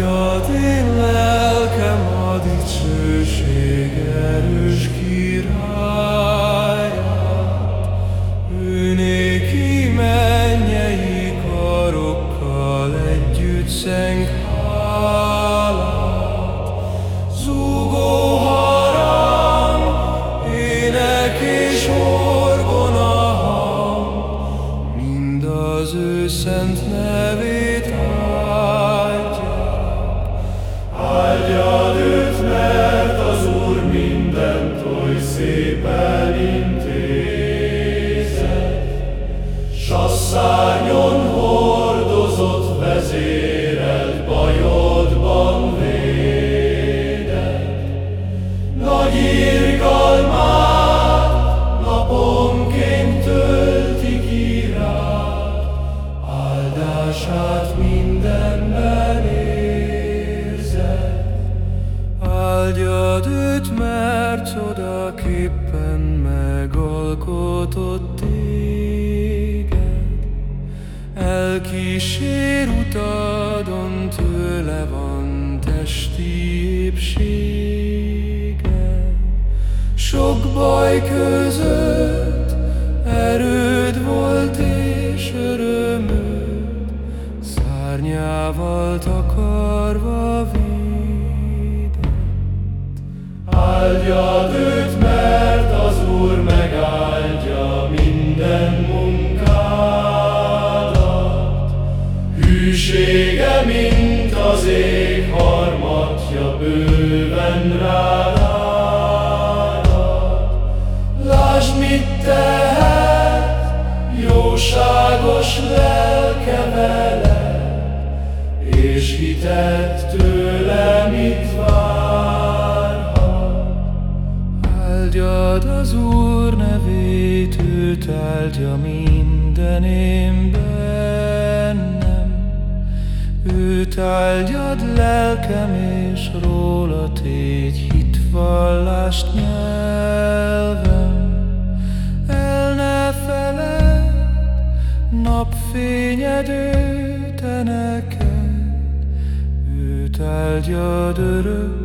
adjad én lelkem a dicsőség erős királyát. Ő néki mennyei karokkal együtt szenk hálát. Zúgó harang, ének és orgona hang, mind az ő szent nevét. Hallását mindenben érzed, áldjad őt, mert csodaképpen megalkotott téged. Elkísér utadon tőle van testi épsége. Sok baj között erőd volt és öröm, Áldjad őt, mert az Úr megáldja minden munkádat. Hűsége, mint az ég harmatja, bőven rád árad. Lásd, mit tehet, jóságos lelke vele, és hitet tőle mit Áldjad az Úr nevét, őt áldja minden én bennem. Őt áldjad lelkem, és róla tégy hitvallást nyelvem. El ne feled, napfényed őt neked, őt áldjad örök